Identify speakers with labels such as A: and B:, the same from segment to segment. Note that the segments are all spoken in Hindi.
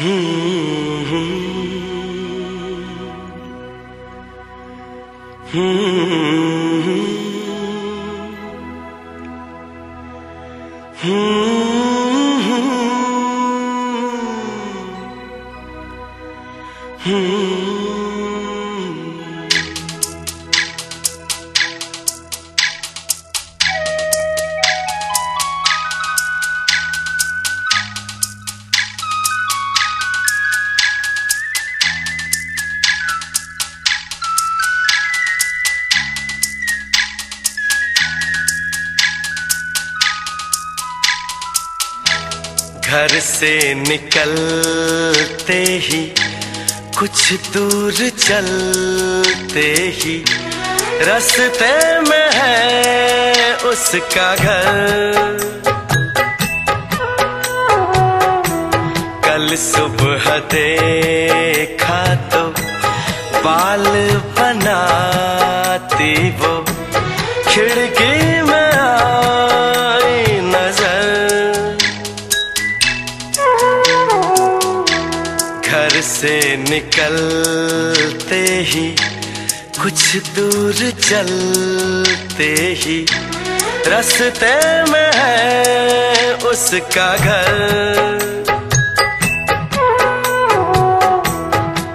A: Hmm. घर से निकलते ही, कुछ दूर चलते ही, रास्ते में है उसका घर। कल सुबह देखा तो बाल बनाती वो, खिड़की से निकलते ही, कुछ दूर चलते ही। रास्ते में है उसका घर।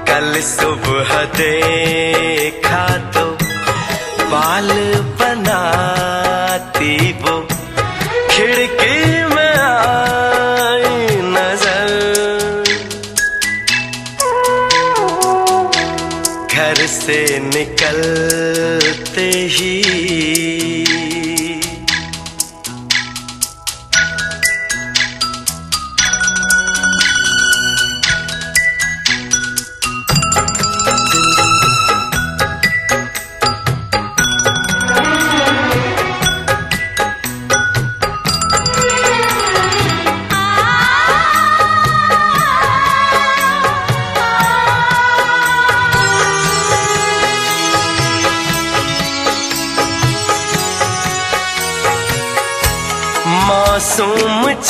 A: कल सुबह देखा तो बाल घर से निकलते ही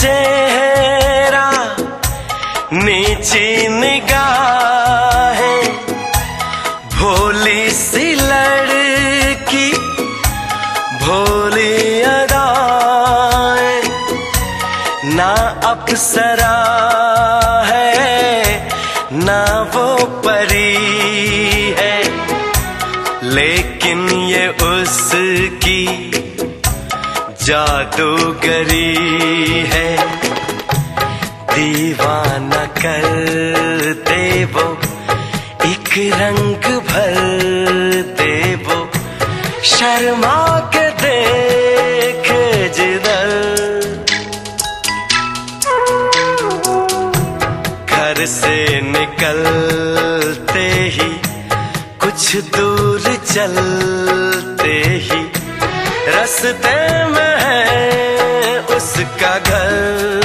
A: चेहरा नीची निगाहें भोली सी लड़की भोली अदाएँ ना अपसरा है ना वो जादूगरी है। दीवाना कर दे वो, एक रंग भर दे वो। शर्मा के देख जिधर। घर से निकलते ही, कुछ दूर चलते ही, रास्ते में है घर।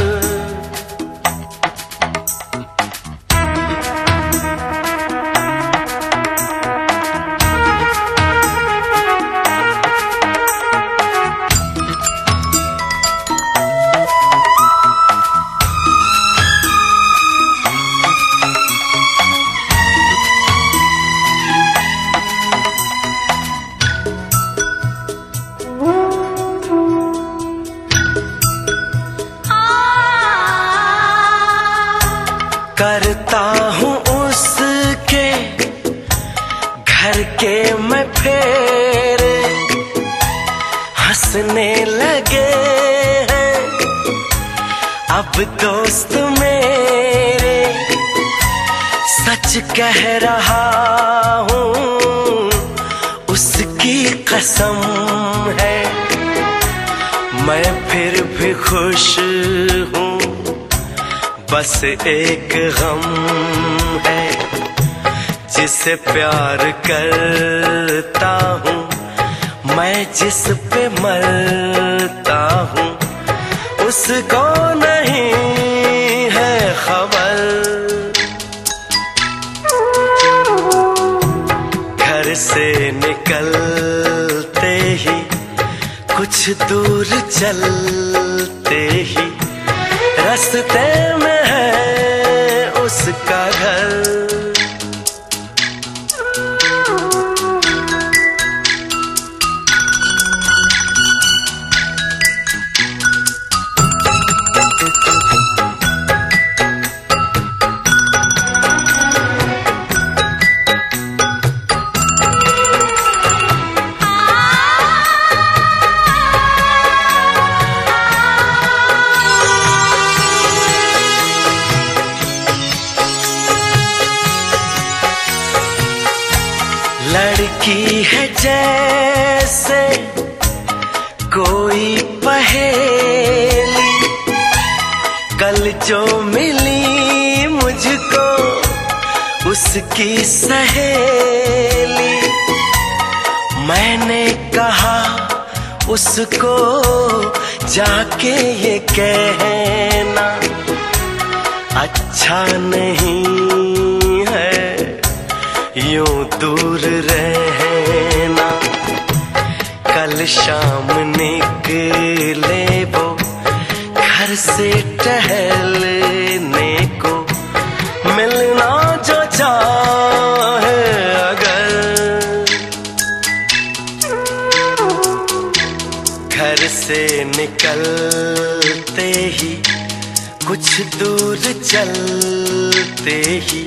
A: मैं फेरे हंसने लगे हैं। अब दोस्त मेरे, सच कह रहा हूँ, उसकी कसम है। मैं फिर भी खुश हूँ, बस एक गम है। जिसे प्यार करता हूँ, मैं जिस पे मरता हूँ, उसको नहीं है खबर। घर से निकलते ही, कुछ दूर चलते ही, रास्ते में है उसका घर। लड़की है जैसे कोई पहेली। कल जो मिली मुझको उसकी सहेली। मैंने कहा उसको जाके ये कहना। अच्छा नहीं यूँ दूर रहना। कल शाम निकले वो घर से टहलने को। मिलना जो चाहे अगर। घर से निकलते ही, कुछ दूर चलते ही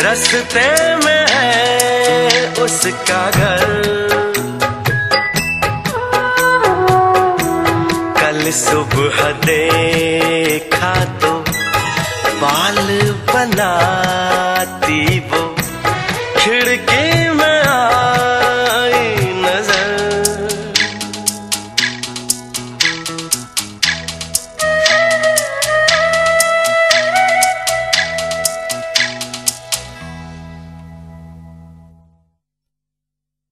A: रस्ते में है उसका घर कल सुबह देखा तो बाल बना